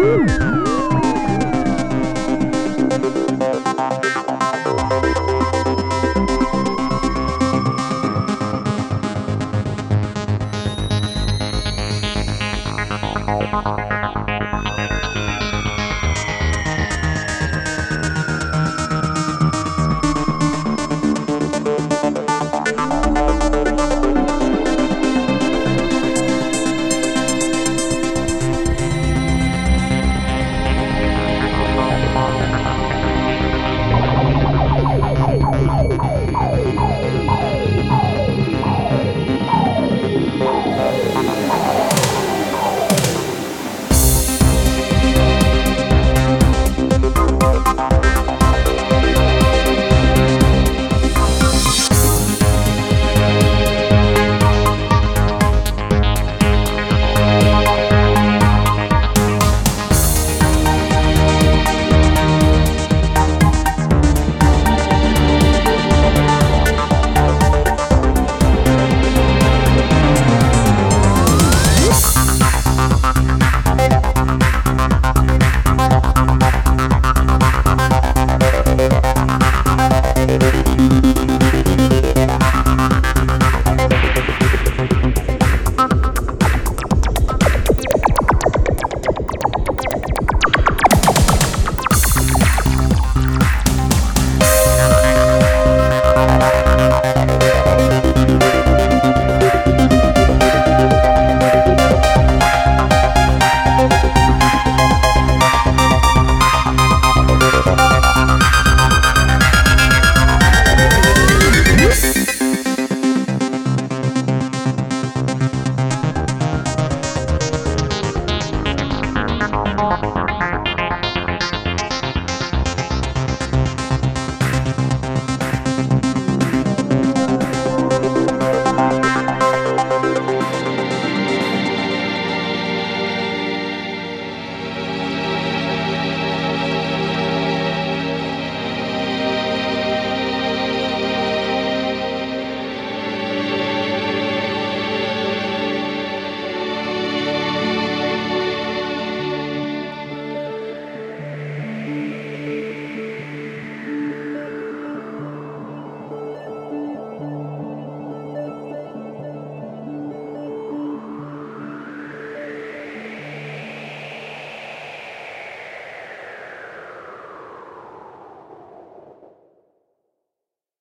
Woo!